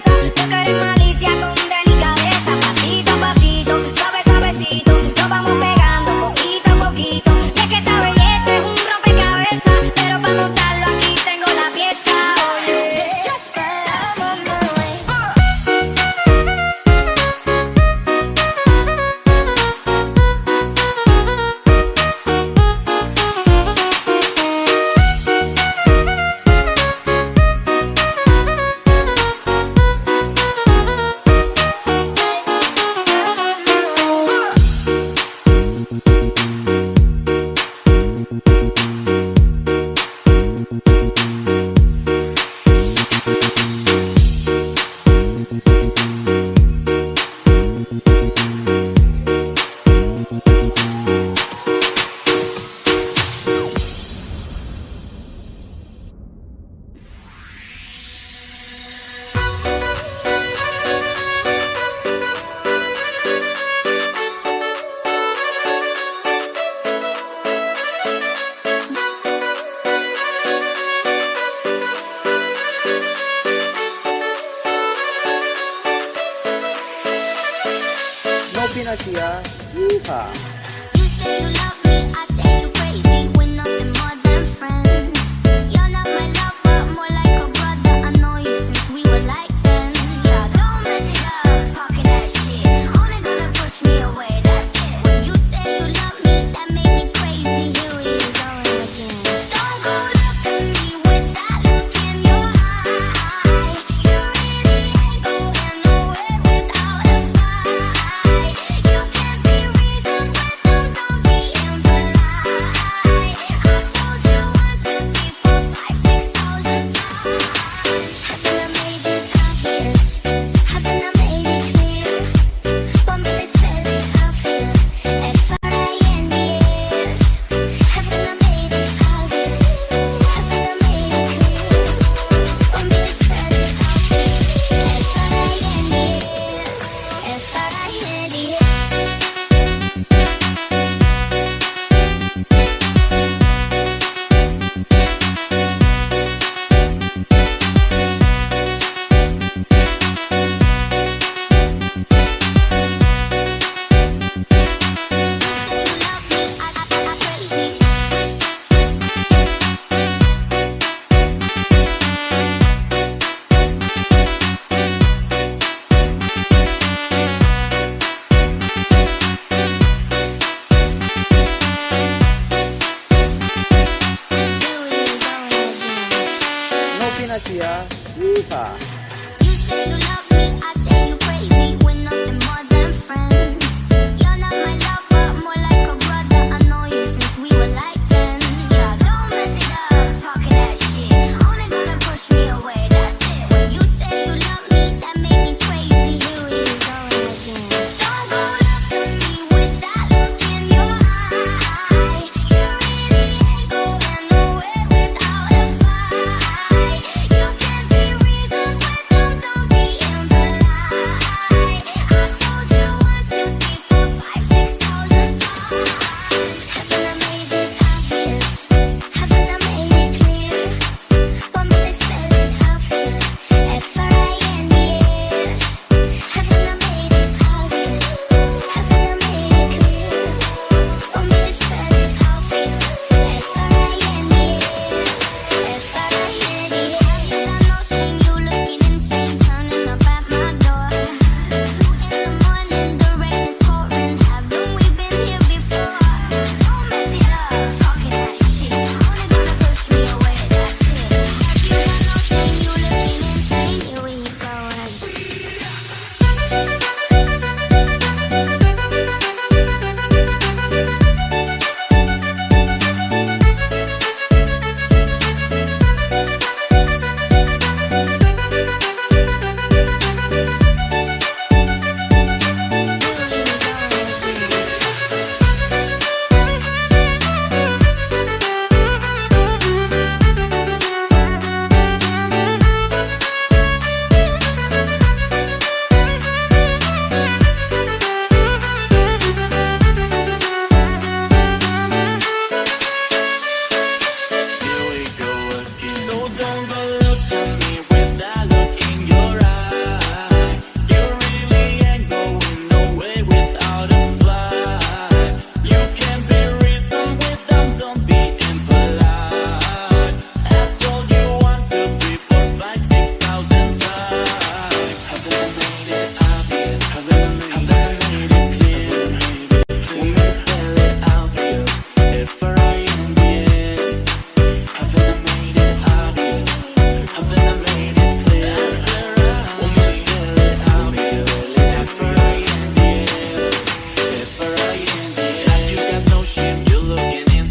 cabeza. Yeehaw. You say you love me, I say you crazy.